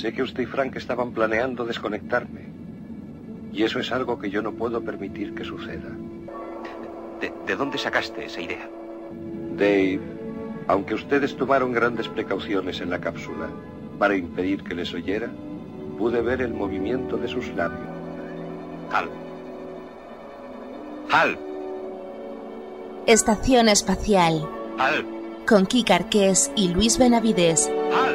Sé que usted y Frank estaban planeando desconectarme. Y eso es algo que yo no puedo permitir que suceda. ¿De, de dónde sacaste esa idea? Dave, aunque ustedes tomaron grandes precauciones en la cápsula para impedir que les oyera, pude ver el movimiento de sus labios. Hal. Hal. Estación Espacial. Hal. Con Kik Arqués y Luis Benavides. Hal.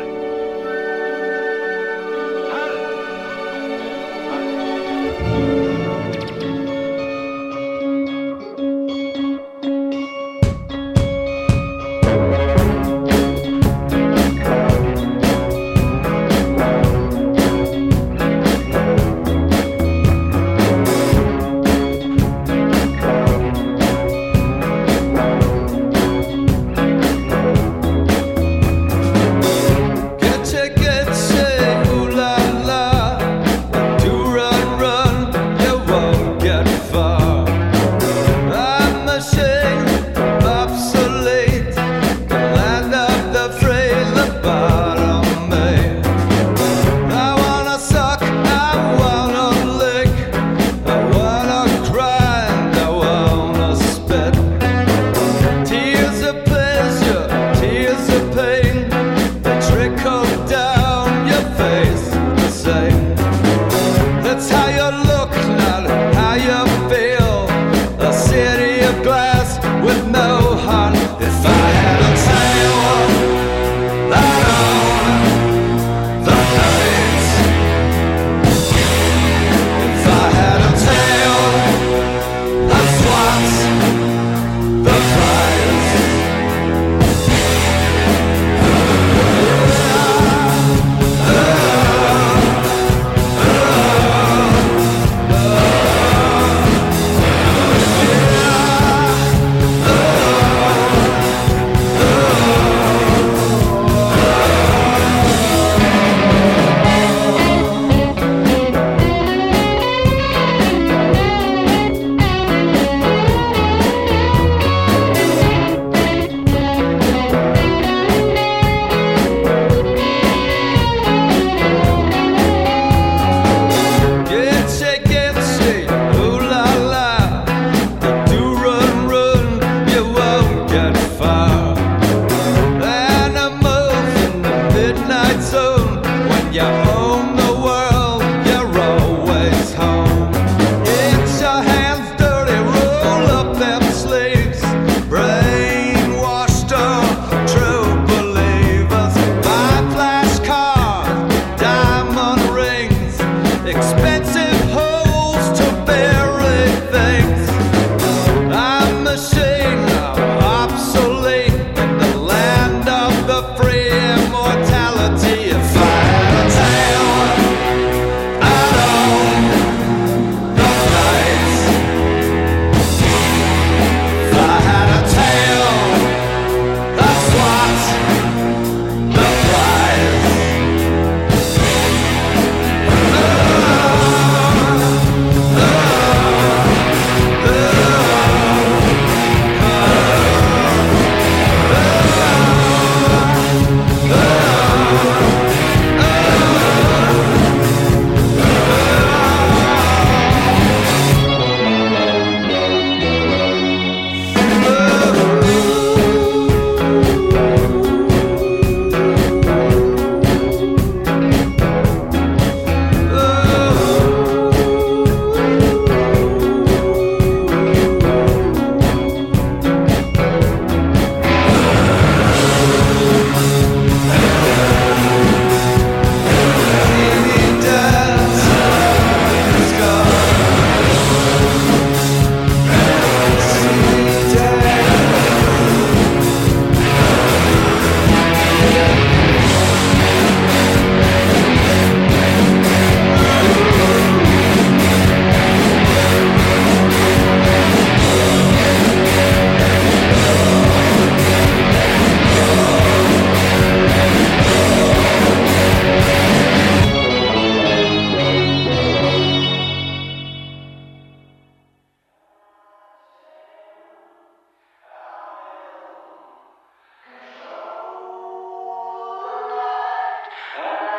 Oh.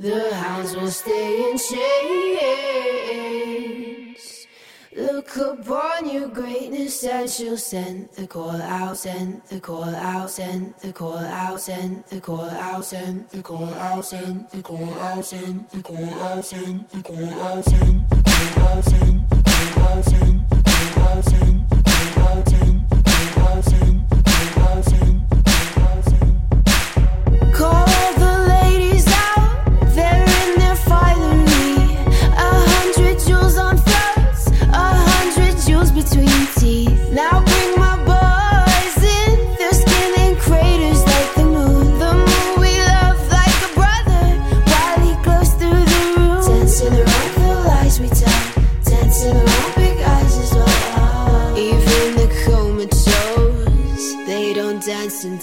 The hounds will stay in chains. Look upon your greatness and she'll send the call out, send the call out, send the call out, send the call out, send the call out, send the call out, send the call out, send the call out, send the call out, send the call out, send the call out, send the call out, send the call out, send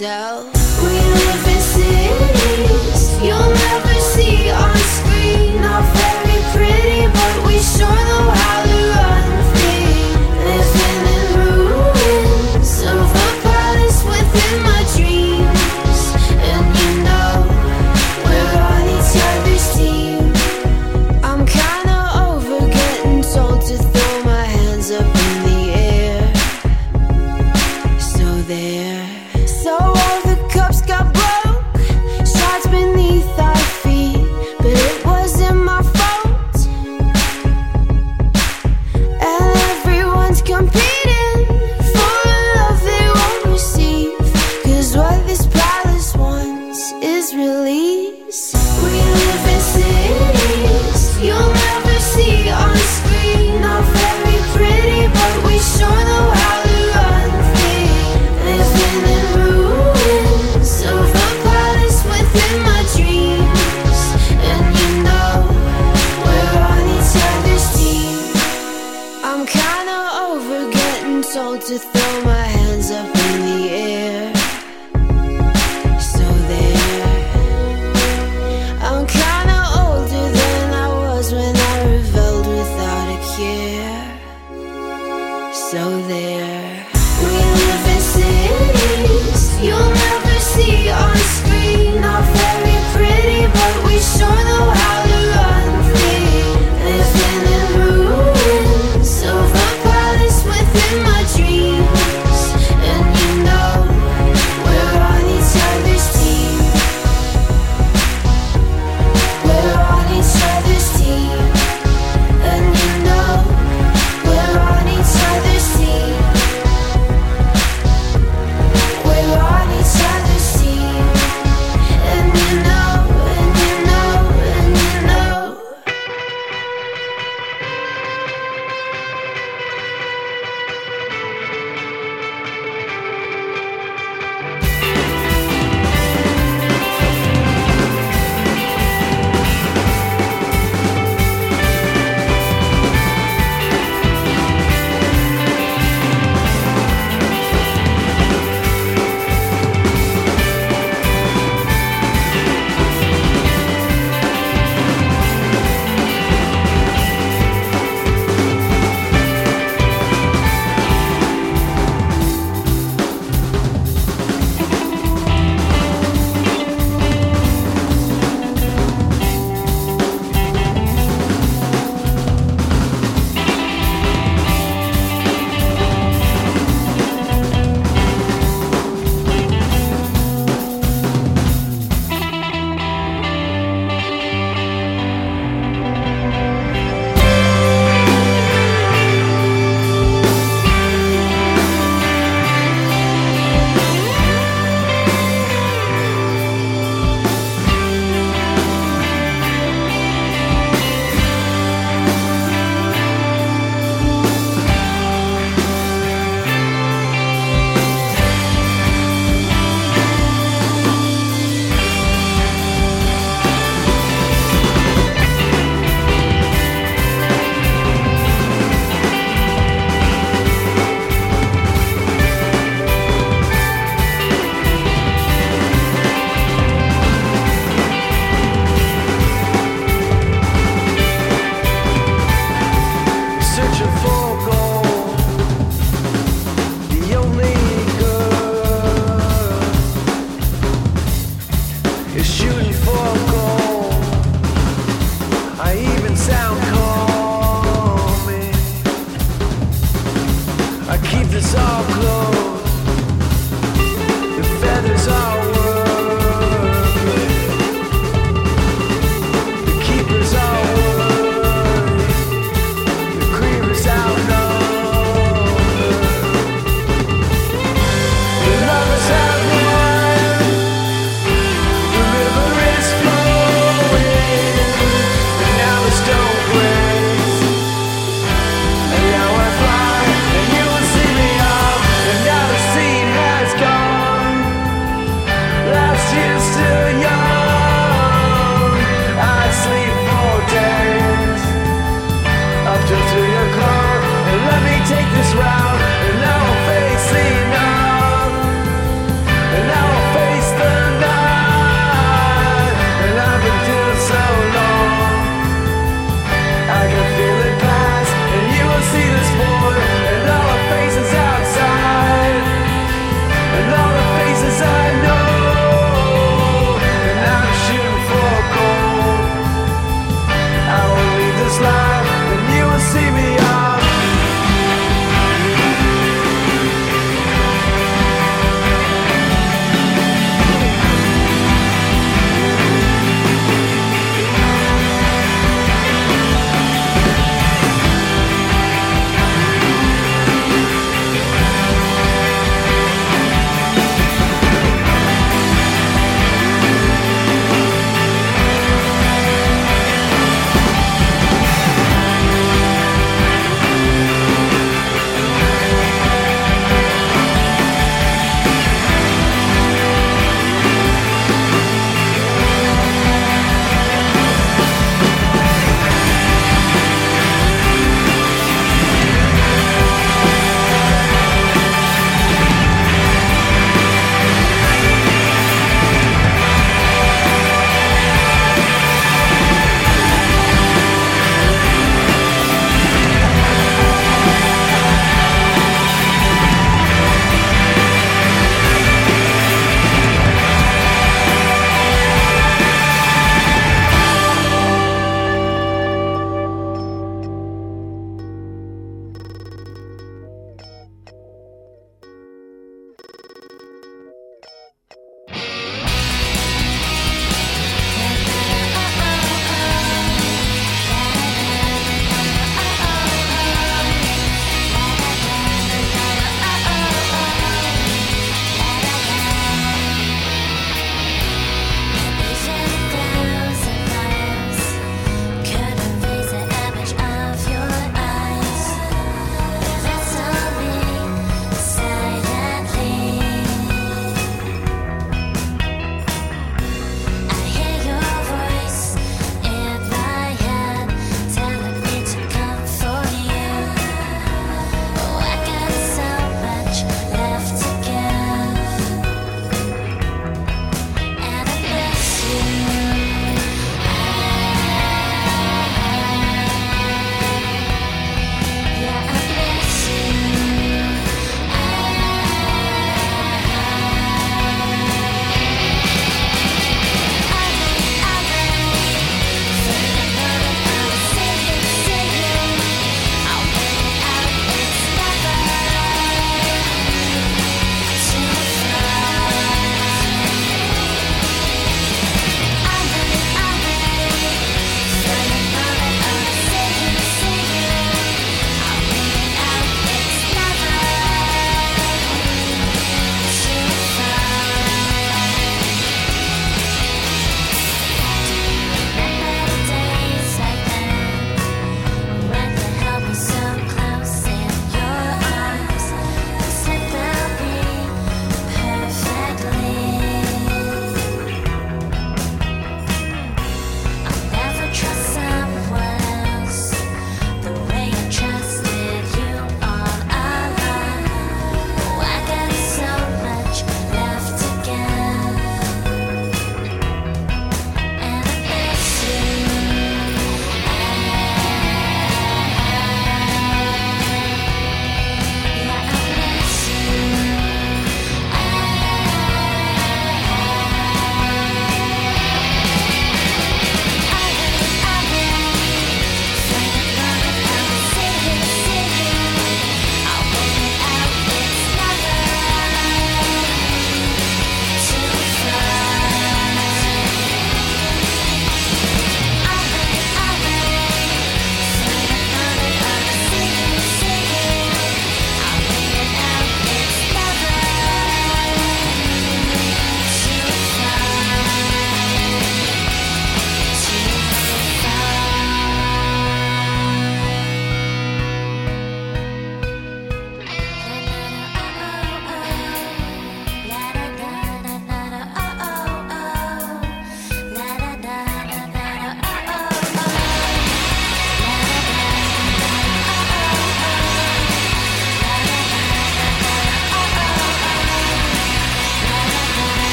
yourself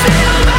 feel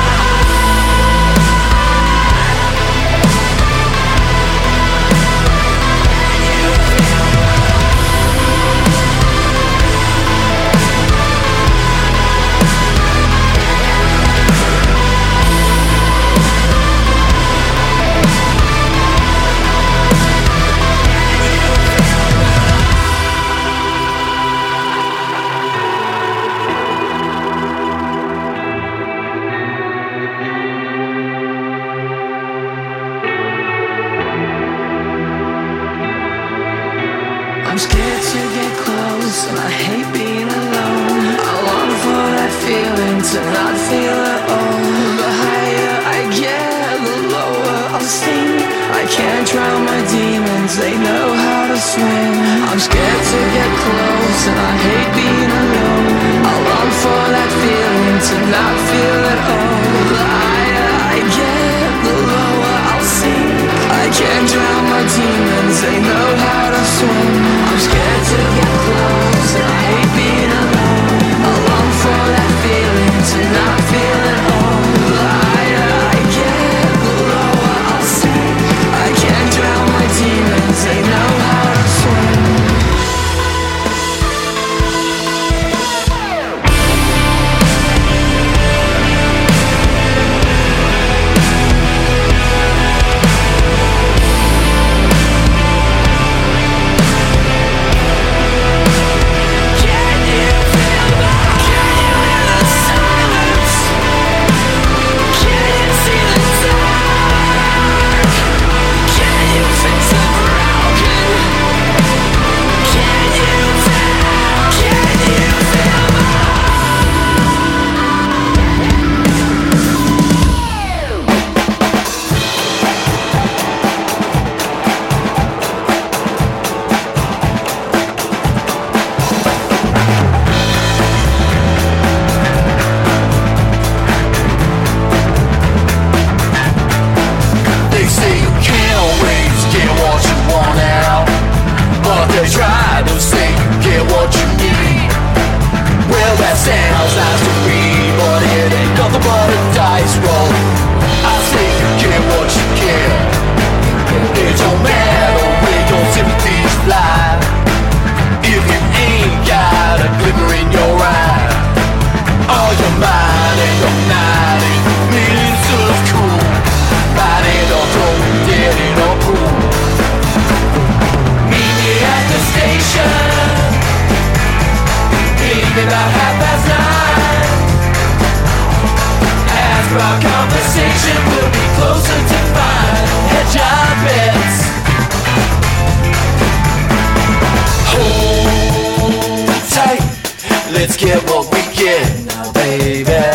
about half past nine. As our conversation will be closer to. Hedge our bets. Hold tight. Let's get what we get now, baby.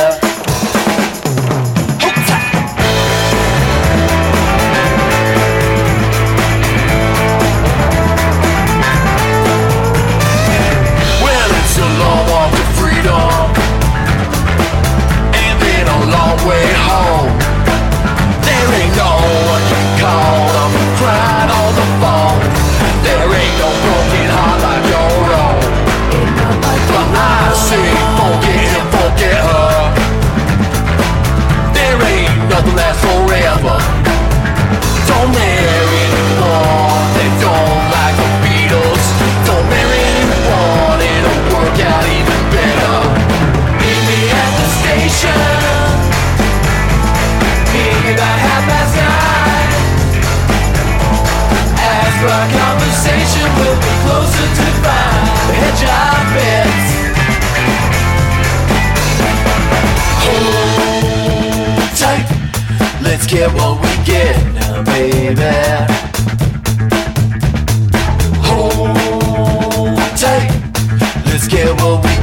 get what we get now, baby. Hold tight, let's get what we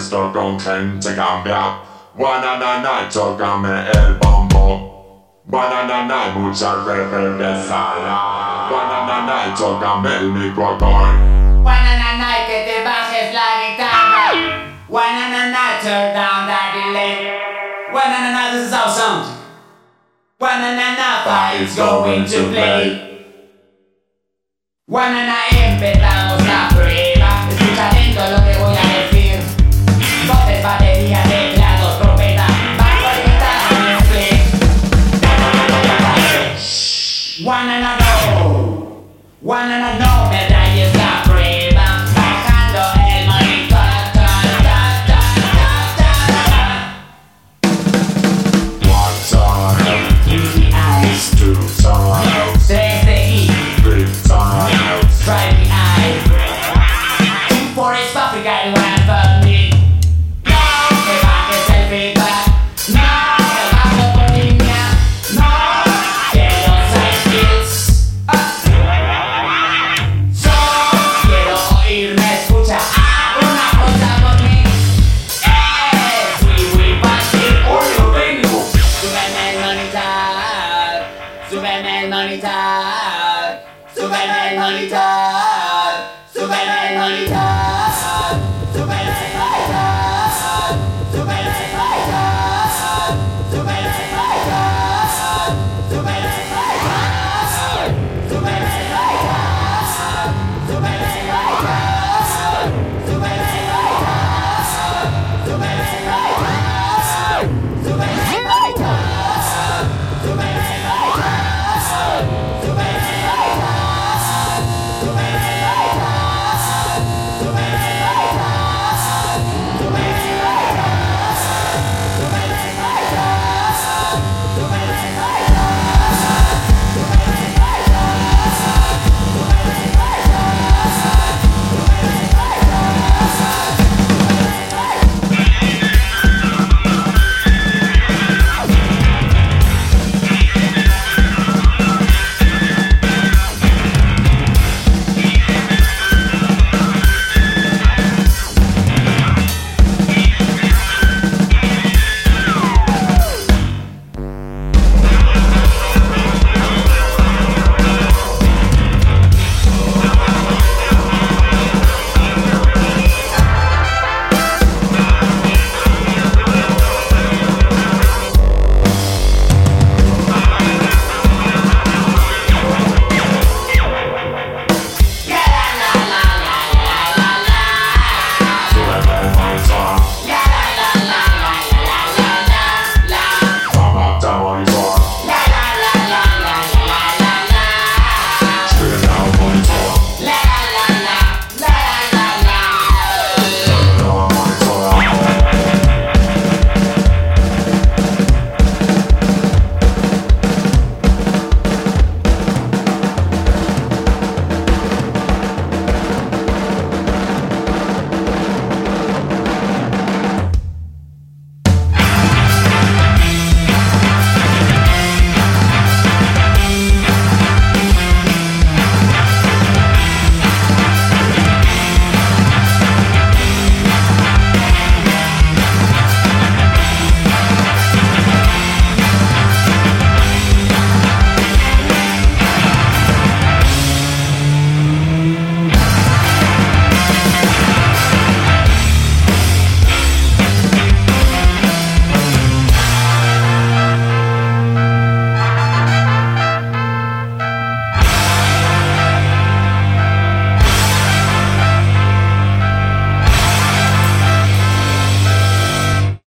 Wananana que esto con gente cambia. Wananana tócame el bombo. Wananana mucha referencia. Wananana tócame el micrófono. Wananana que te bajes la guitarra. Wananana turn down that delay. Wananana this is our sound. Wananana fire's going to play. Wanana empezamos la prueba. Wanana no, wanana no